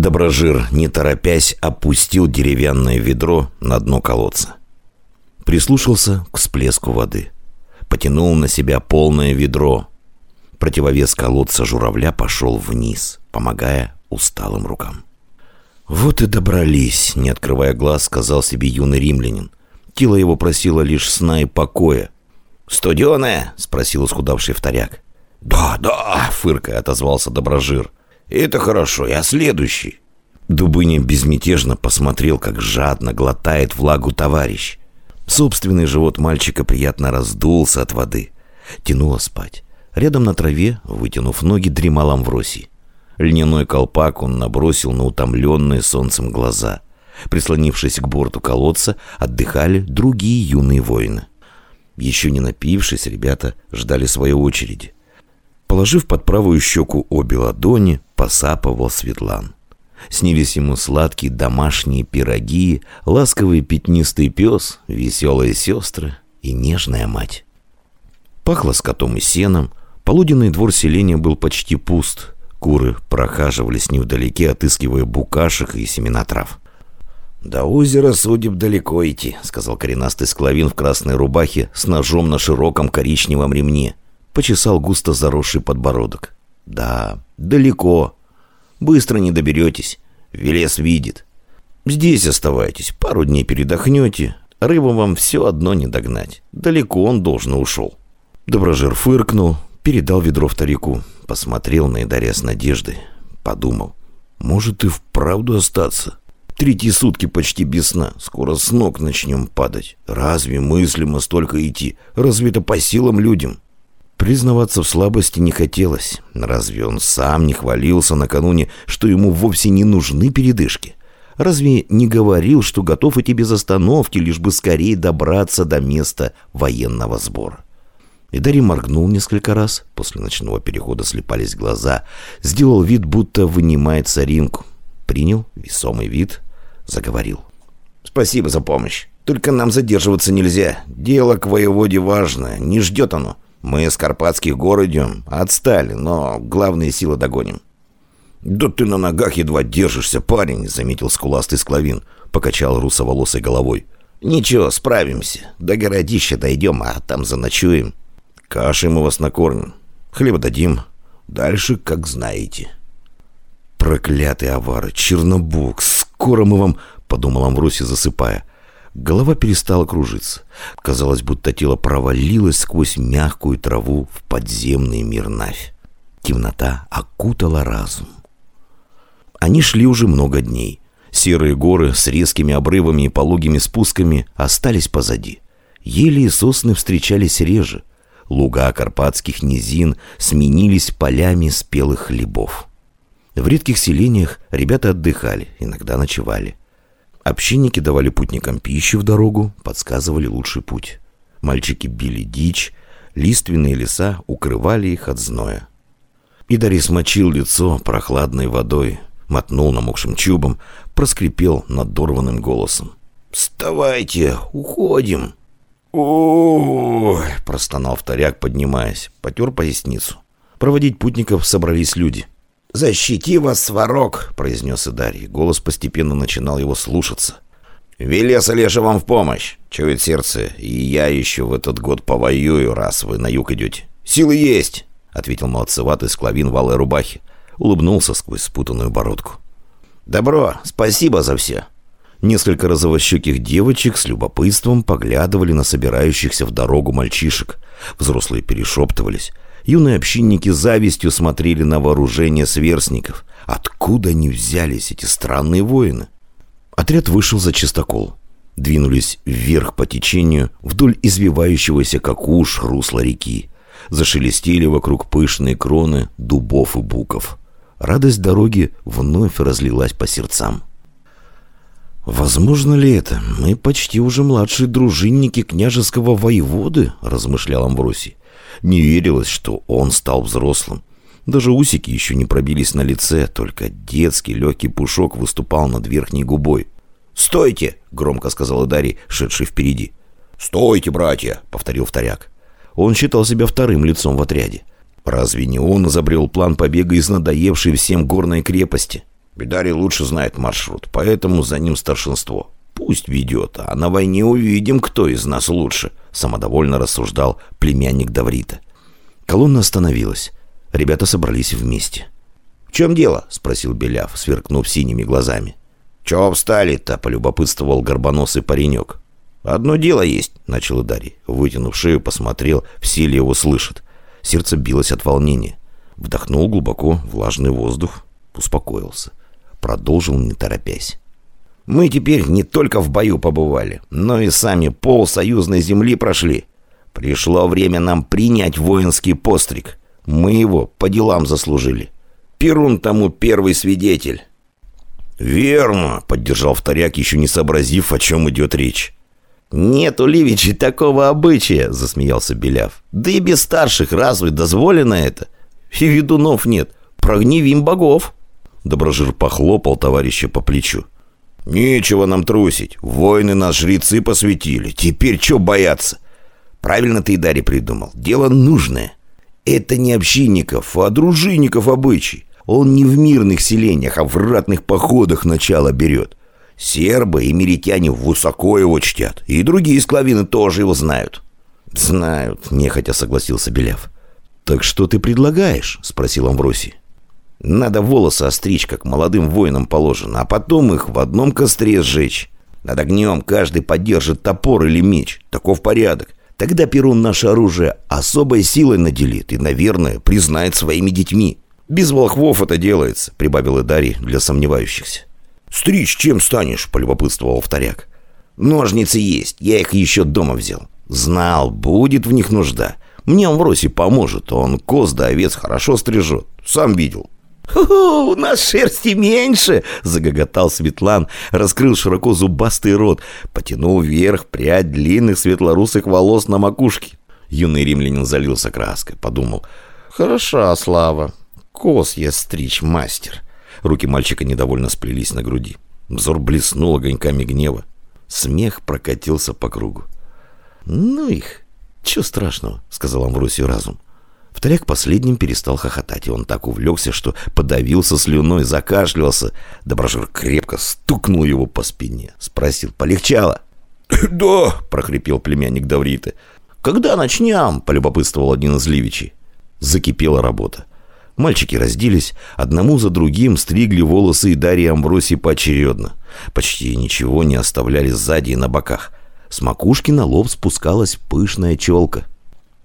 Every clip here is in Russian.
Доброжир, не торопясь, опустил деревянное ведро на дно колодца. Прислушался к всплеску воды. Потянул на себя полное ведро. Противовес колодца журавля пошел вниз, помогая усталым рукам. «Вот и добрались», — не открывая глаз, сказал себе юный римлянин. Тело его просило лишь сна и покоя. «Студеная?» — спросил исхудавший вторяк. «Да, да», — фыркая отозвался Доброжир. «Это хорошо, я следующий». Дубыня безмятежно посмотрел, как жадно глотает влагу товарищ. Собственный живот мальчика приятно раздулся от воды. Тянуло спать. Рядом на траве, вытянув ноги, дремал Амвросий. Льняной колпак он набросил на утомленные солнцем глаза. Прислонившись к борту колодца, отдыхали другие юные воины. Еще не напившись, ребята ждали своей очереди. Положив под правую щеку обе ладони, посапывал Светлан. Снились ему сладкие домашние пироги, ласковый пятнистый пес, веселые сестры и нежная мать. Пахло скотом и сеном, полуденный двор селения был почти пуст — Куры прохаживались невдалеке, отыскивая букашек и семена трав. «До озера судеб далеко идти», — сказал коренастый склавин в красной рубахе с ножом на широком коричневом ремне. Почесал густо заросший подбородок. «Да, далеко. Быстро не доберетесь. Велес видит. Здесь оставайтесь, пару дней передохнете. Рыбу вам все одно не догнать. Далеко он должно ушел». Доброжир фыркнул, передал ведро вторику посмотрел на Идаря с надеждой. Подумал, может и вправду остаться. Третьи сутки почти без сна. Скоро с ног начнем падать. Разве мыслимо столько идти? Разве это по силам людям? Признаваться в слабости не хотелось. Разве он сам не хвалился накануне, что ему вовсе не нужны передышки? Разве не говорил, что готов идти без остановки, лишь бы скорее добраться до места военного сбора? Дарий моргнул несколько раз. После ночного перехода слепались глаза. Сделал вид, будто вынимает соринку. Принял весомый вид. Заговорил. «Спасибо за помощь. Только нам задерживаться нельзя. Дело к воеводе важное. Не ждет оно. Мы с Карпатских гор идем. Отстали, но главные силы догоним». «Да ты на ногах едва держишься, парень», — заметил скуластый склавин. Покачал русоволосой головой. «Ничего, справимся. До городища дойдем, а там заночуем». Кашей мы вас накормим, хлеба дадим. Дальше, как знаете. Проклятый авары, Чернобог, скоро мы вам... Подумал Амвросий, засыпая. Голова перестала кружиться. Казалось, будто тело провалилось сквозь мягкую траву в подземный мир Навь. Темнота окутала разум. Они шли уже много дней. Серые горы с резкими обрывами и пологими спусками остались позади. Ели и сосны встречались реже. Луга карпатских низин сменились полями спелых хлебов. В редких селениях ребята отдыхали, иногда ночевали. Общинники давали путникам пищу в дорогу, подсказывали лучший путь. Мальчики били дичь, лиственные леса укрывали их от зноя. Идарий смочил лицо прохладной водой, мотнул намокшим чубом, проскрипел надорванным голосом. «Вставайте, уходим!» «Ой!» – простонал вторяк, поднимаясь. Потер поясницу. Проводить путников собрались люди. «Защити вас, сварог!» – произнес Идарий. Голос постепенно начинал его слушаться. «Велес Олеша вам в помощь!» – чует сердце. «И я еще в этот год повоюю, раз вы на юг идете». «Силы есть!» – ответил молодцеватый склавин в алой рубахе. Улыбнулся сквозь спутанную бородку. «Добро, спасибо за все!» Несколько розовощеких девочек с любопытством поглядывали на собирающихся в дорогу мальчишек. Взрослые перешептывались. Юные общинники завистью смотрели на вооружение сверстников. Откуда они взялись, эти странные воины? Отряд вышел за чистокол. Двинулись вверх по течению, вдоль извивающегося, как уж, русла реки. Зашелестели вокруг пышные кроны дубов и буков. Радость дороги вновь разлилась по сердцам. «Возможно ли это? Мы почти уже младшие дружинники княжеского воеводы», — размышлял Амвросий. Не верилось, что он стал взрослым. Даже усики еще не пробились на лице, только детский легкий пушок выступал над верхней губой. «Стойте!» — громко сказал Дарий, шедший впереди. «Стойте, братья!» — повторил вторяк. Он считал себя вторым лицом в отряде. Разве не он изобрел план побега из надоевшей всем горной крепости? Бедарий лучше знает маршрут, поэтому за ним старшинство. Пусть ведет, а на войне увидим, кто из нас лучше», — самодовольно рассуждал племянник Даврита. Колонна остановилась. Ребята собрались вместе. «В чем дело?» — спросил Беляв, сверкнув синими глазами. «Чего встали-то?» — полюбопытствовал горбоносый паренек. «Одно дело есть», — начал Дарий. Вытянув шею, посмотрел, все ли его слышат. Сердце билось от волнения. Вдохнул глубоко влажный воздух, успокоился. Продолжил, не торопясь. «Мы теперь не только в бою побывали, но и сами пол союзной земли прошли. Пришло время нам принять воинский постриг. Мы его по делам заслужили. Перун тому первый свидетель». «Верно», — поддержал вторяк, еще не сообразив, о чем идет речь. «Нет у Ливичей такого обычая», — засмеялся Беляв. «Да и без старших разве дозволено это? И ведунов нет. Прогневим богов». Доброжир похлопал товарища по плечу. «Нечего нам трусить. Воины нас жрецы посвятили. Теперь что бояться?» «Правильно ты, Дарья, придумал. Дело нужное. Это не общинников, а дружинников обычай. Он не в мирных селениях, а в ратных походах начало берет. Сербы и миритяне высоко его чтят. И другие склавины тоже его знают». «Знают», — нехотя согласился Беляв. «Так что ты предлагаешь?» — спросил Амвросий. «Надо волосы остричь, как молодым воинам положено, а потом их в одном костре сжечь. Над огнем каждый поддержит топор или меч. Таков порядок. Тогда Перун наше оружие особой силой наделит и, наверное, признает своими детьми. Без волхвов это делается», — прибавил Идарий для сомневающихся. «Стричь чем станешь?» — полюбопытствовал вторяк. «Ножницы есть, я их еще дома взял. Знал, будет в них нужда. Мне Амвросий поможет, он коз да овец хорошо стрижет. Сам видел». «У нас шерсти меньше!» — загоготал Светлан, раскрыл широко зубастый рот, потянул вверх прядь длинных светлорусых волос на макушке. Юный римлянин залился краской, подумал. «Хороша слава. Коз я стричь мастер». Руки мальчика недовольно сплелись на груди. Взор блеснул огоньками гнева. Смех прокатился по кругу. «Ну их! Чего страшного?» — сказал Амвросий разум. Вторяк последним перестал хохотать, и он так увлекся, что подавился слюной, закашлялся. Доброжир крепко стукнул его по спине. Спросил, полегчало? «Да!» — прохрипел племянник Даврита. «Когда начнем?» — полюбопытствовал один из Ливичей. Закипела работа. Мальчики разделись, одному за другим стригли волосы и Дарья Амбросий поочередно. Почти ничего не оставляли сзади и на боках. С макушки на лоб спускалась пышная челка.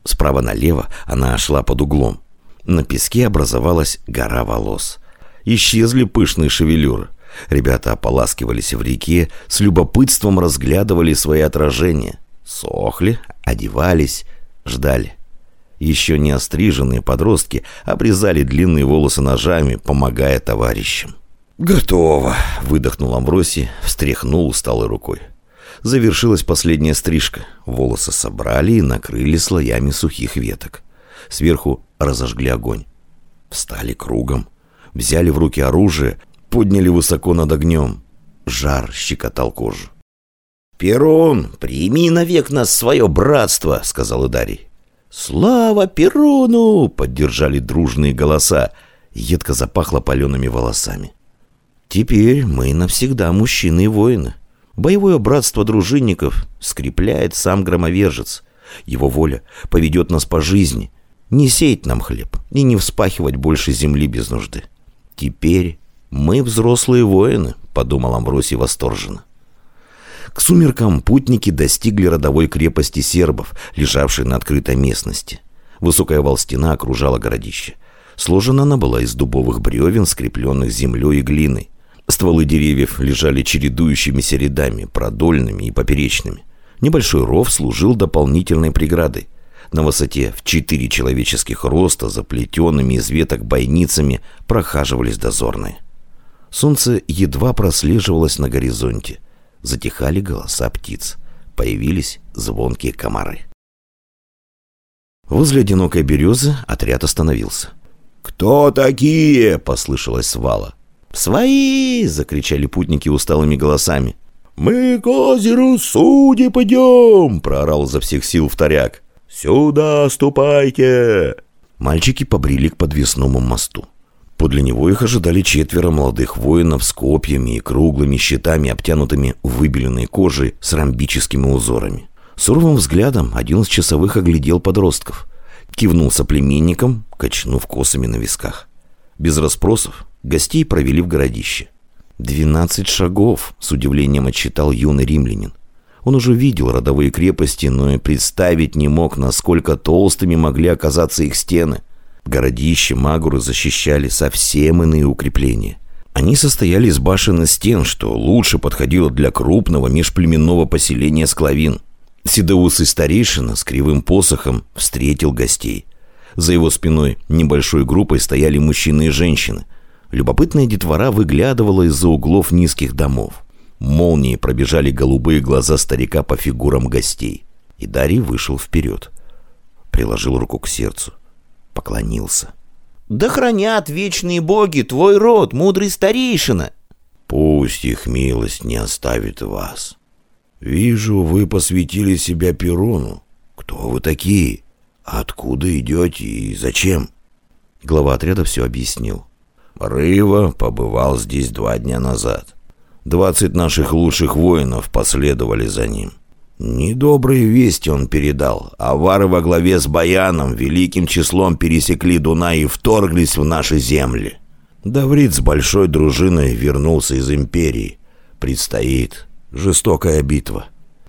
Справа налево она шла под углом. На песке образовалась гора волос. Исчезли пышные шевелюры. Ребята ополаскивались в реке, с любопытством разглядывали свои отражения. Сохли, одевались, ждали. Еще не остриженные подростки обрезали длинные волосы ножами, помогая товарищам. «Готово!» — выдохнул Амбросий, встряхнул усталой рукой. Завершилась последняя стрижка. Волосы собрали и накрыли слоями сухих веток. Сверху разожгли огонь. Встали кругом. Взяли в руки оружие, подняли высоко над огнем. Жар щекотал кожу. «Перун, прими навек нас свое братство!» — сказал Идарий. «Слава Перуну!» — поддержали дружные голоса. Едко запахло палеными волосами. «Теперь мы навсегда мужчины и воины. Боевое братство дружинников скрепляет сам громовержец. Его воля поведет нас по жизни, не сеять нам хлеб и не вспахивать больше земли без нужды. Теперь мы взрослые воины», — подумал Амбросий восторженно. К сумеркам путники достигли родовой крепости сербов, лежавшей на открытой местности. Высокая волстена окружала городище. Сложена она была из дубовых бревен, скрепленных землей и глиной. Стволы деревьев лежали чередующимися рядами, продольными и поперечными. Небольшой ров служил дополнительной преградой. На высоте в четыре человеческих роста, заплетенными из веток бойницами, прохаживались дозорные. Солнце едва прослеживалось на горизонте. Затихали голоса птиц. Появились звонкие комары. Возле одинокой березы отряд остановился. «Кто такие?» — послышалось свала. «Свои!» — закричали путники усталыми голосами. «Мы к озеру судеб пойдем!» — проорал за всех сил вторяк. «Сюда ступайте!» Мальчики побрели к подвесному мосту. Подле него их ожидали четверо молодых воинов с копьями и круглыми щитами, обтянутыми выбеленной кожей с ромбическими узорами. Суровым взглядом один из часовых оглядел подростков. Кивнул соплеменникам, качнув косами на висках. Без расспросов гостей провели в городище. «Двенадцать шагов», — с удивлением отчитал юный римлянин. Он уже видел родовые крепости, но и представить не мог, насколько толстыми могли оказаться их стены. Городище Магуры защищали совсем иные укрепления. Они состояли из башен и стен, что лучше подходило для крупного межплеменного поселения склавин. Седоусый старейшина с кривым посохом встретил гостей. За его спиной небольшой группой стояли мужчины и женщины. Любопытная детвора выглядывала из-за углов низких домов. Молнии пробежали голубые глаза старика по фигурам гостей. И Дарий вышел вперед. Приложил руку к сердцу. Поклонился. «Да хранят вечные боги твой род, мудрый старейшина!» «Пусть их милость не оставит вас. Вижу, вы посвятили себя Перуну. Кто вы такие? Откуда идете и зачем?» Глава отряда все объяснил. Рыва побывал здесь два дня назад. Двадцать наших лучших воинов последовали за ним. Недобрые вести он передал. Авары во главе с Баяном великим числом пересекли Дунай и вторглись в наши земли. Даврит с большой дружиной вернулся из империи. Предстоит жестокая битва.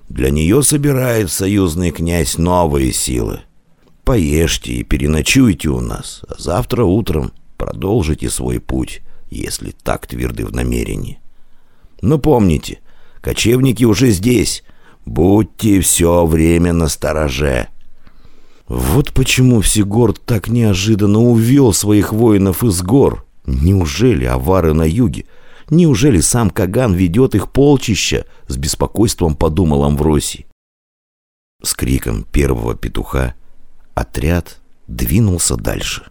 Для нее собирает союзный князь новые силы. Поешьте и переночуйте у нас, а завтра утром продолжите свой путь, если так тверды в намерении. Но помните, кочевники уже здесь. Будьте все время на стороже. Вот почему Всегор так неожиданно увел своих воинов из гор. Неужели авары на юге? Неужели сам Каган ведет их полчища? С беспокойством подумал Амвросий. С криком первого петуха отряд двинулся дальше.